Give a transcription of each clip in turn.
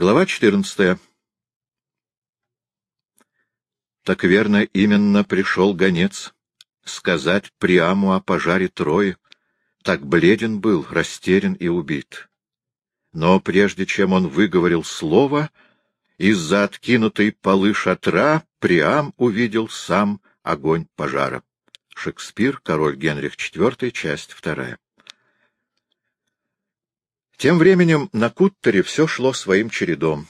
Глава 14. Так верно, именно пришел гонец сказать Приаму о пожаре Трои. Так бледен был, растерян и убит. Но прежде чем он выговорил слово, из-за откинутой полы шатра Приам увидел сам огонь пожара. Шекспир, король Генрих IV, часть вторая. Тем временем на Куттере все шло своим чередом.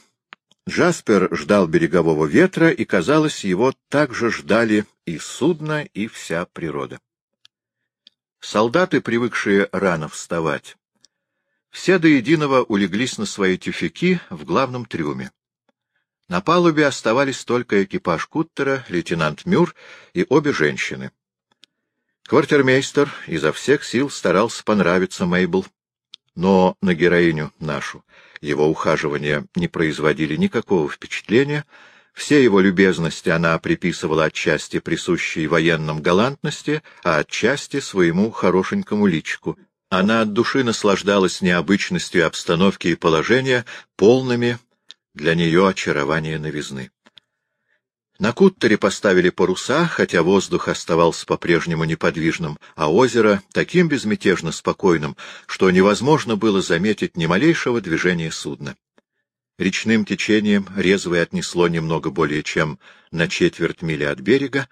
Джаспер ждал берегового ветра, и, казалось, его также ждали и судно, и вся природа. Солдаты, привыкшие рано вставать, все до единого улеглись на свои тюфяки в главном трюме. На палубе оставались только экипаж Куттера, лейтенант Мюр и обе женщины. Квартирмейстер изо всех сил старался понравиться Мейбл, но на героиню нашу его ухаживания не производили никакого впечатления, все его любезности она приписывала отчасти присущей военным галантности, а отчасти своему хорошенькому личику. Она от души наслаждалась необычностью обстановки и положения, полными для нее очарования новизны. На куттере поставили паруса, хотя воздух оставался по-прежнему неподвижным, а озеро таким безмятежно спокойным, что невозможно было заметить ни малейшего движения судна. Речным течением резвое отнесло немного более чем на четверть мили от берега,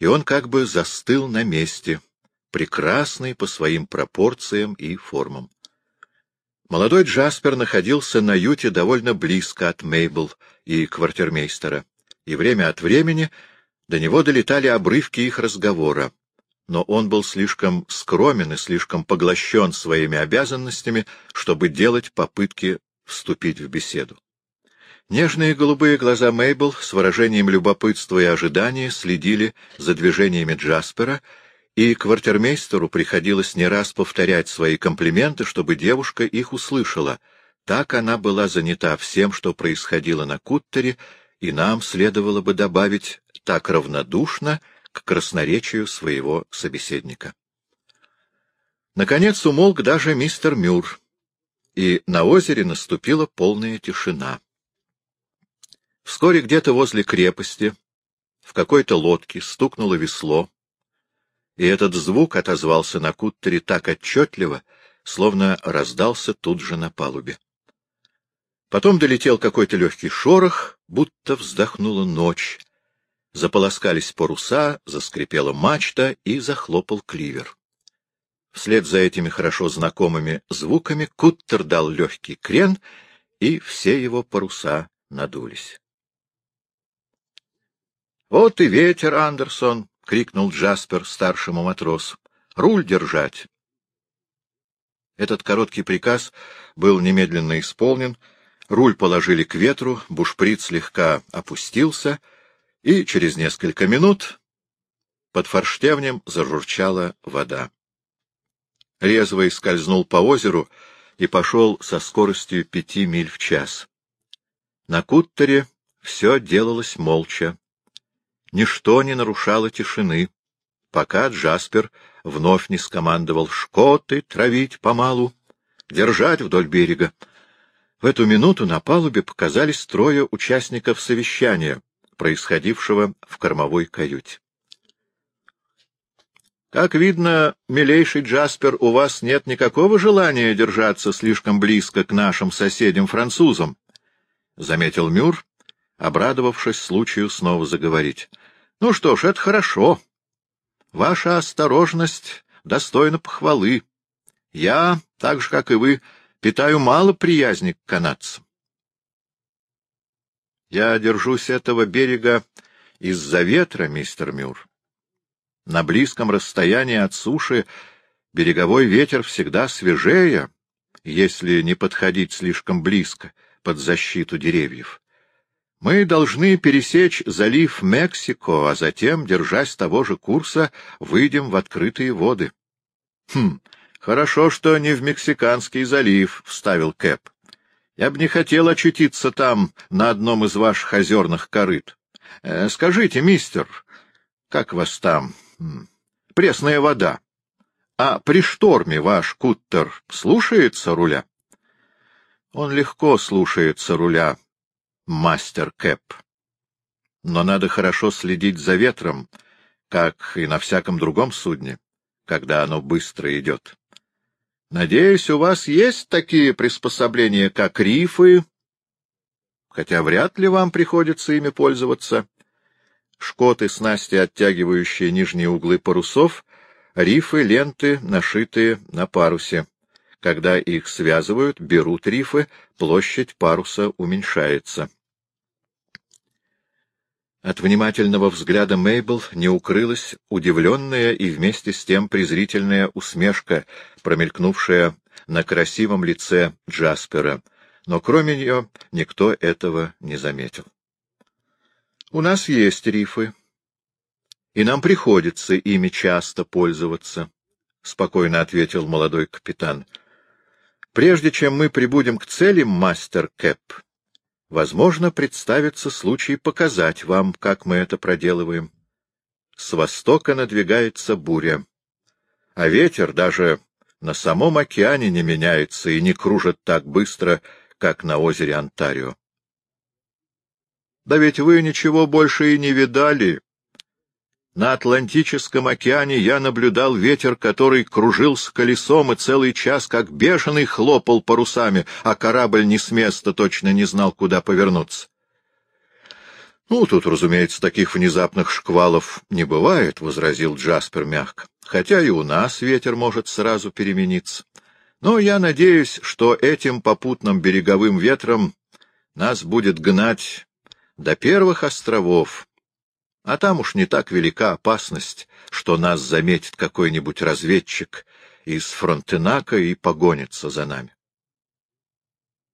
и он как бы застыл на месте, прекрасный по своим пропорциям и формам. Молодой Джаспер находился на юте довольно близко от Мейбл и квартирмейстера и время от времени до него долетали обрывки их разговора, но он был слишком скромен и слишком поглощен своими обязанностями, чтобы делать попытки вступить в беседу. Нежные голубые глаза Мейбл с выражением любопытства и ожидания следили за движениями Джаспера, и квартирмейстеру приходилось не раз повторять свои комплименты, чтобы девушка их услышала. Так она была занята всем, что происходило на куттере, и нам следовало бы добавить так равнодушно к красноречию своего собеседника. Наконец умолк даже мистер Мюр, и на озере наступила полная тишина. Вскоре где-то возле крепости в какой-то лодке стукнуло весло, и этот звук отозвался на куттере так отчетливо, словно раздался тут же на палубе. Потом долетел какой-то легкий шорох, будто вздохнула ночь. Заполоскались паруса, заскрипела мачта и захлопал кливер. Вслед за этими хорошо знакомыми звуками Куттер дал легкий крен, и все его паруса надулись. — Вот и ветер, Андерсон! — крикнул Джаспер старшему матросу. — Руль держать! Этот короткий приказ был немедленно исполнен — Руль положили к ветру, бушприт слегка опустился, и через несколько минут под форштевнем зажурчала вода. Резвый скользнул по озеру и пошел со скоростью пяти миль в час. На куттере все делалось молча. Ничто не нарушало тишины, пока Джаспер вновь не скомандовал «Шкоты травить помалу, держать вдоль берега». В эту минуту на палубе показались трое участников совещания, происходившего в кормовой каюте. Как видно, милейший Джаспер, у вас нет никакого желания держаться слишком близко к нашим соседям-французам, — заметил Мюр, обрадовавшись случаю снова заговорить. — Ну что ж, это хорошо. Ваша осторожность достойна похвалы. Я, так же, как и вы, — питаю мало приязни к канадцам. Я держусь этого берега из-за ветра, мистер Мюр. На близком расстоянии от суши береговой ветер всегда свежее, если не подходить слишком близко под защиту деревьев. Мы должны пересечь залив Мексико, а затем, держась того же курса, выйдем в открытые воды. Хм, Хорошо, что не в Мексиканский залив, — вставил Кэп. Я бы не хотел очутиться там, на одном из ваших озерных корыт. Э, скажите, мистер, как вас там? Пресная вода. А при шторме ваш куттер слушается руля? Он легко слушается руля, мастер Кэп. Но надо хорошо следить за ветром, как и на всяком другом судне, когда оно быстро идет. Надеюсь, у вас есть такие приспособления, как рифы, хотя вряд ли вам приходится ими пользоваться. Шкоты, снасти, оттягивающие нижние углы парусов, рифы, ленты, нашитые на парусе. Когда их связывают, берут рифы, площадь паруса уменьшается. От внимательного взгляда Мейбл не укрылась удивленная и вместе с тем презрительная усмешка, промелькнувшая на красивом лице Джаспера, но кроме нее никто этого не заметил. — У нас есть рифы, и нам приходится ими часто пользоваться, — спокойно ответил молодой капитан. — Прежде чем мы прибудем к цели, мастер Кэп, Возможно, представится случай показать вам, как мы это проделываем. С востока надвигается буря, а ветер даже на самом океане не меняется и не кружит так быстро, как на озере Онтарио. Да ведь вы ничего больше и не видали, на Атлантическом океане я наблюдал ветер, который кружился колесом и целый час, как бешеный, хлопал парусами, а корабль ни с места точно не знал, куда повернуться. — Ну, тут, разумеется, таких внезапных шквалов не бывает, — возразил Джаспер мягко, — хотя и у нас ветер может сразу перемениться. Но я надеюсь, что этим попутным береговым ветром нас будет гнать до первых островов, а там уж не так велика опасность, что нас заметит какой-нибудь разведчик из Фронтенака и погонится за нами.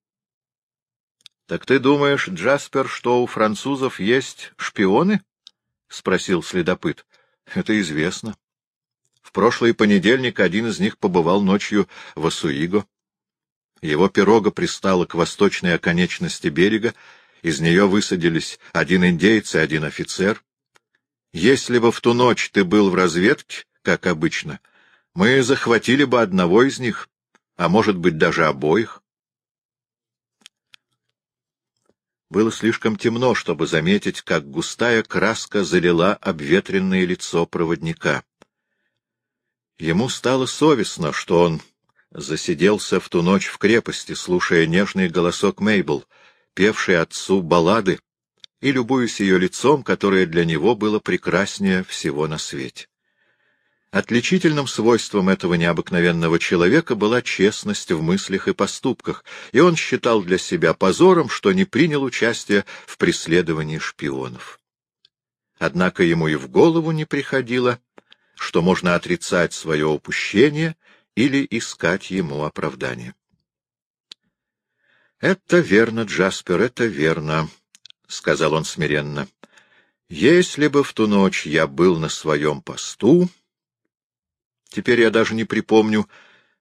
— Так ты думаешь, Джаспер, что у французов есть шпионы? — спросил следопыт. — Это известно. В прошлый понедельник один из них побывал ночью в Асуиго. Его пирога пристала к восточной оконечности берега, из нее высадились один индейец и один офицер. Если бы в ту ночь ты был в разведке, как обычно, мы захватили бы одного из них, а может быть даже обоих. Было слишком темно, чтобы заметить, как густая краска залила обветренное лицо проводника. Ему стало совестно, что он засиделся в ту ночь в крепости, слушая нежный голосок Мейбл, певший отцу баллады, и любуясь ее лицом, которое для него было прекраснее всего на свете. Отличительным свойством этого необыкновенного человека была честность в мыслях и поступках, и он считал для себя позором, что не принял участия в преследовании шпионов. Однако ему и в голову не приходило, что можно отрицать свое упущение или искать ему оправдание. — Это верно, Джаспер, это верно, — сказал он смиренно, — если бы в ту ночь я был на своем посту... Теперь я даже не припомню,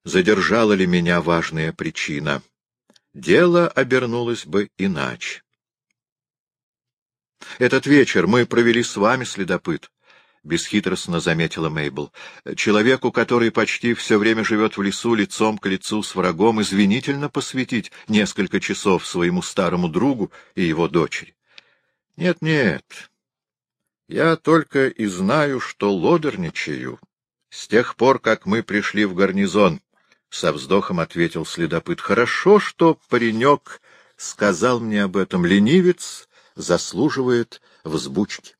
задержала ли меня важная причина. Дело обернулось бы иначе. Этот вечер мы провели с вами, следопыт, — бесхитростно заметила Мейбл. Человеку, который почти все время живет в лесу лицом к лицу с врагом, извинительно посвятить несколько часов своему старому другу и его дочери. Нет, нет. Я только и знаю, что лодерничаю. С тех пор, как мы пришли в гарнизон, — со вздохом ответил следопыт. Хорошо, что паренек сказал мне об этом. Ленивец заслуживает взбучки.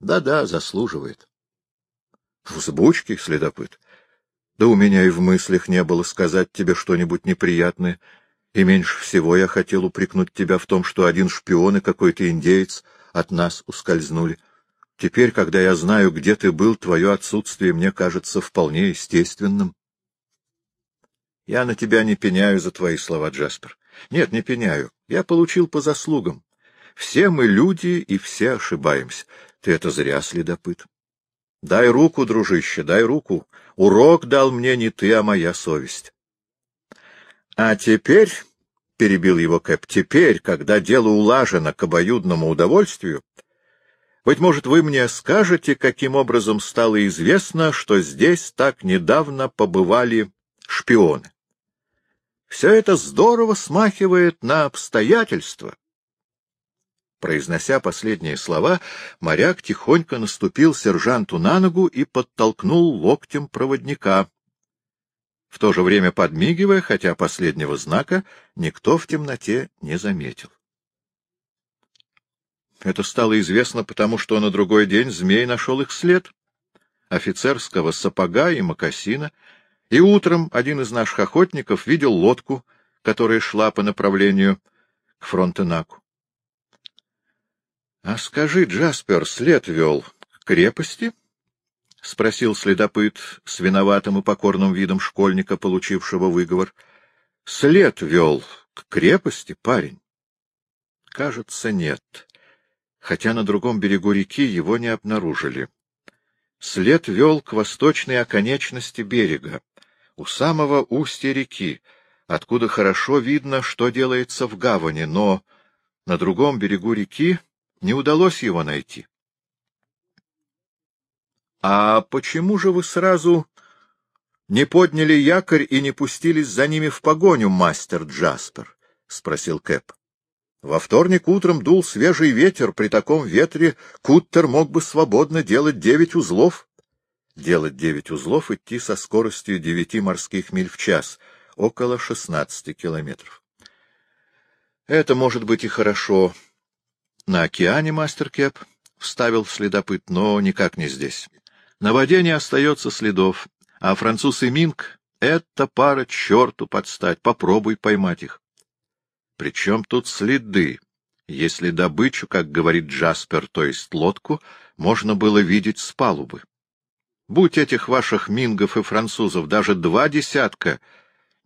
Да-да, заслуживает. Взбучки, следопыт? Да у меня и в мыслях не было сказать тебе что-нибудь неприятное. И меньше всего я хотел упрекнуть тебя в том, что один шпион и какой-то индеец — от нас ускользнули. Теперь, когда я знаю, где ты был, твое отсутствие мне кажется вполне естественным. Я на тебя не пеняю за твои слова, Джаспер. Нет, не пеняю. Я получил по заслугам. Все мы люди, и все ошибаемся. Ты это зря, следопыт. Дай руку, дружище, дай руку. Урок дал мне не ты, а моя совесть. А теперь — перебил его Кэп, — теперь, когда дело улажено к обоюдному удовольствию, быть может, вы мне скажете, каким образом стало известно, что здесь так недавно побывали шпионы? Все это здорово смахивает на обстоятельства. Произнося последние слова, моряк тихонько наступил сержанту на ногу и подтолкнул локтем проводника, в то же время подмигивая, хотя последнего знака никто в темноте не заметил. Это стало известно потому, что на другой день змей нашел их след — офицерского сапога и мокасина, и утром один из наших охотников видел лодку, которая шла по направлению к Фронтенаку. — А скажи, Джаспер, след вел к крепости? — спросил следопыт с виноватым и покорным видом школьника, получившего выговор. — След вел к крепости, парень? — Кажется, нет хотя на другом берегу реки его не обнаружили. След вел к восточной оконечности берега, у самого устья реки, откуда хорошо видно, что делается в гавани, но на другом берегу реки не удалось его найти. — А почему же вы сразу не подняли якорь и не пустились за ними в погоню, мастер Джаспер? — спросил Кэп. Во вторник утром дул свежий ветер, при таком ветре Куттер мог бы свободно делать девять узлов. Делать девять узлов идти со скоростью девяти морских миль в час, около шестнадцати километров. Это может быть и хорошо. На океане, мастер Кеп, — вставил следопыт, — но никак не здесь. На воде не остается следов, а француз и Минг — это пара черту подстать, попробуй поймать их. Причем тут следы, если добычу, как говорит Джаспер, то есть лодку, можно было видеть с палубы? Будь этих ваших мингов и французов даже два десятка,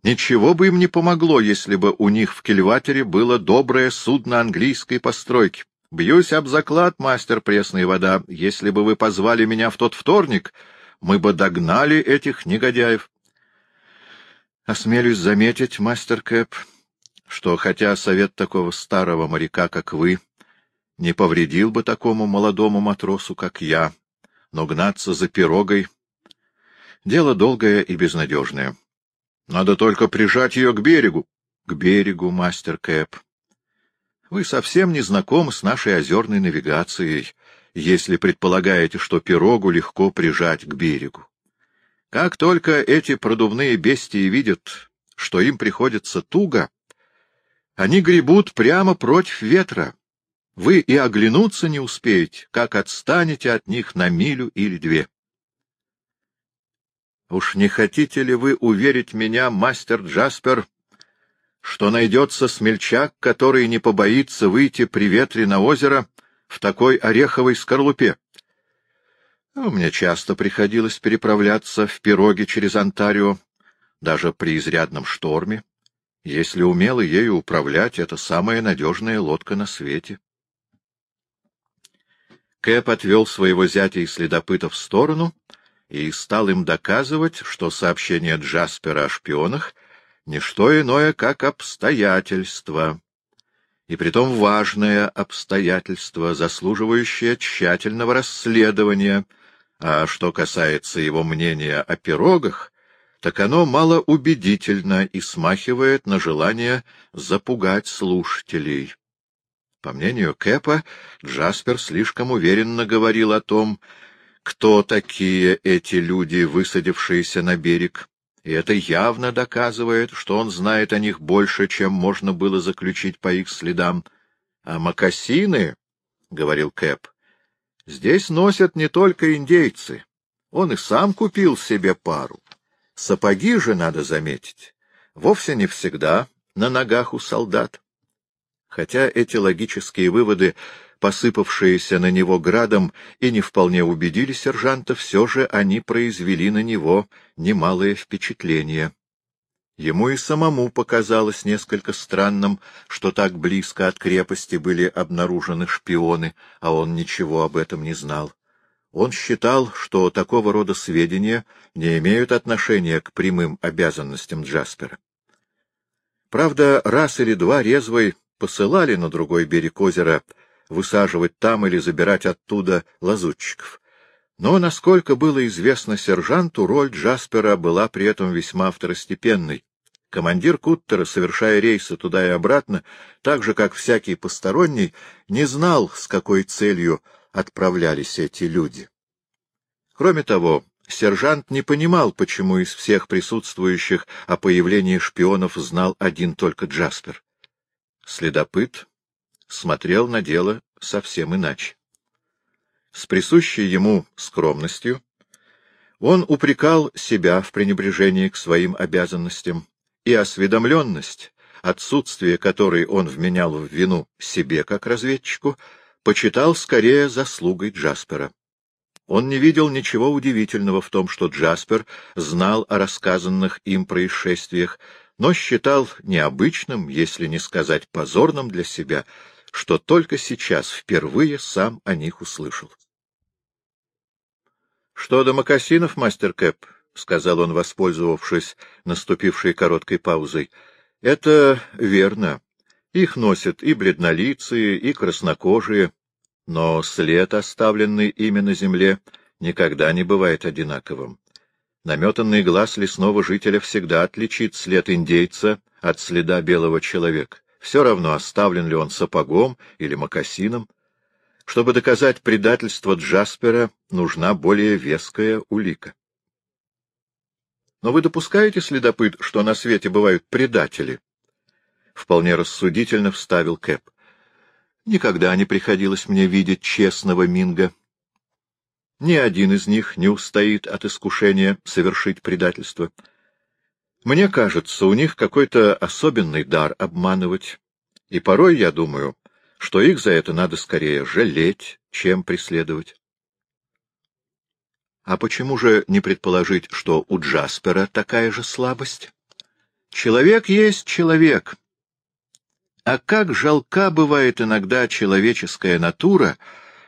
ничего бы им не помогло, если бы у них в кильватере было доброе судно английской постройки. Бьюсь об заклад, мастер пресной вода, если бы вы позвали меня в тот вторник, мы бы догнали этих негодяев. Осмелюсь заметить, мастер Кэп, что хотя совет такого старого моряка, как вы, не повредил бы такому молодому матросу, как я, но гнаться за пирогой — дело долгое и безнадежное. Надо только прижать ее к берегу. К берегу, мастер Кэп. Вы совсем не знакомы с нашей озерной навигацией, если предполагаете, что пирогу легко прижать к берегу. Как только эти продувные бестии видят, что им приходится туго, они гребут прямо против ветра. Вы и оглянуться не успеете, как отстанете от них на милю или две. Уж не хотите ли вы уверить меня, мастер Джаспер, что найдется смельчак, который не побоится выйти при ветре на озеро в такой ореховой скорлупе? Ну, мне часто приходилось переправляться в пироге через Онтарио, даже при изрядном шторме. Если умело ею управлять, это самая надежная лодка на свете. Кэп отвел своего зятя и следопыта в сторону и стал им доказывать, что сообщение Джаспера о шпионах — не что иное, как обстоятельство, и притом важное обстоятельство, заслуживающее тщательного расследования, а что касается его мнения о пирогах, так оно малоубедительно и смахивает на желание запугать слушателей. По мнению Кэпа, Джаспер слишком уверенно говорил о том, кто такие эти люди, высадившиеся на берег, и это явно доказывает, что он знает о них больше, чем можно было заключить по их следам. — А мокасины, — говорил Кэп, — здесь носят не только индейцы. Он и сам купил себе пару. Сапоги же, надо заметить, вовсе не всегда на ногах у солдат. Хотя эти логические выводы, посыпавшиеся на него градом, и не вполне убедили сержанта, все же они произвели на него немалое впечатление. Ему и самому показалось несколько странным, что так близко от крепости были обнаружены шпионы, а он ничего об этом не знал. Он считал, что такого рода сведения не имеют отношения к прямым обязанностям Джаспера. Правда, раз или два резвой посылали на другой берег озера высаживать там или забирать оттуда лазутчиков. Но, насколько было известно сержанту, роль Джаспера была при этом весьма второстепенной. Командир Куттера, совершая рейсы туда и обратно, так же, как всякий посторонний, не знал, с какой целью отправлялись эти люди. Кроме того, сержант не понимал, почему из всех присутствующих о появлении шпионов знал один только Джаспер. Следопыт смотрел на дело совсем иначе. С присущей ему скромностью он упрекал себя в пренебрежении к своим обязанностям, и осведомленность, отсутствие которой он вменял в вину себе как разведчику, почитал скорее заслугой Джаспера. Он не видел ничего удивительного в том, что Джаспер знал о рассказанных им происшествиях, но считал необычным, если не сказать позорным для себя, что только сейчас впервые сам о них услышал. — Что до мокасинов, мастер Кэп? — сказал он, воспользовавшись наступившей короткой паузой. — Это верно. Их носят и бледнолицые, и краснокожие, но след, оставленный ими на земле, никогда не бывает одинаковым. Наметанный глаз лесного жителя всегда отличит след индейца от следа белого человека. Все равно, оставлен ли он сапогом или мокасином. Чтобы доказать предательство Джаспера, нужна более веская улика. Но вы допускаете, следопыт, что на свете бывают предатели? Вполне рассудительно вставил Кэп. Никогда не приходилось мне видеть честного Минга. Ни один из них не устоит от искушения совершить предательство. Мне кажется, у них какой-то особенный дар обманывать, и порой я думаю, что их за это надо скорее жалеть, чем преследовать. А почему же не предположить, что у Джаспера такая же слабость? Человек есть человек. А как жалка бывает иногда человеческая натура,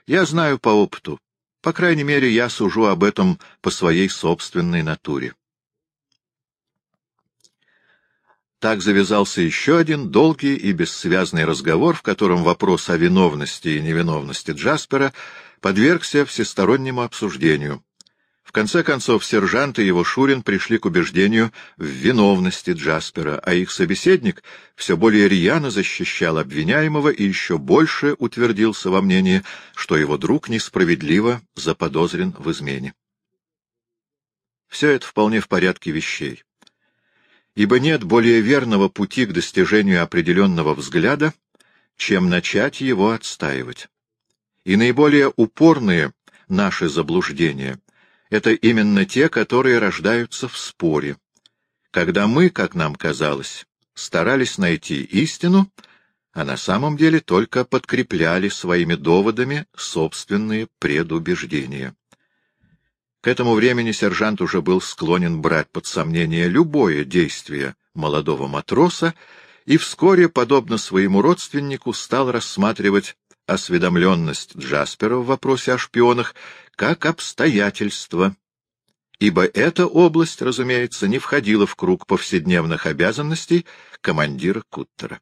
я знаю по опыту. По крайней мере, я сужу об этом по своей собственной натуре. Так завязался еще один долгий и бессвязный разговор, в котором вопрос о виновности и невиновности Джаспера подвергся всестороннему обсуждению. В конце концов, сержант и его Шурин пришли к убеждению в виновности Джаспера, а их собеседник все более рьяно защищал обвиняемого и еще больше утвердился во мнении, что его друг несправедливо заподозрен в измене. Все это вполне в порядке вещей. Ибо нет более верного пути к достижению определенного взгляда, чем начать его отстаивать. И наиболее упорные наши заблуждения это именно те, которые рождаются в споре. Когда мы, как нам казалось, старались найти истину, а на самом деле только подкрепляли своими доводами собственные предубеждения. К этому времени сержант уже был склонен брать под сомнение любое действие молодого матроса и вскоре, подобно своему родственнику, стал рассматривать осведомленность Джаспера в вопросе о шпионах как обстоятельство, ибо эта область, разумеется, не входила в круг повседневных обязанностей командира Куттера.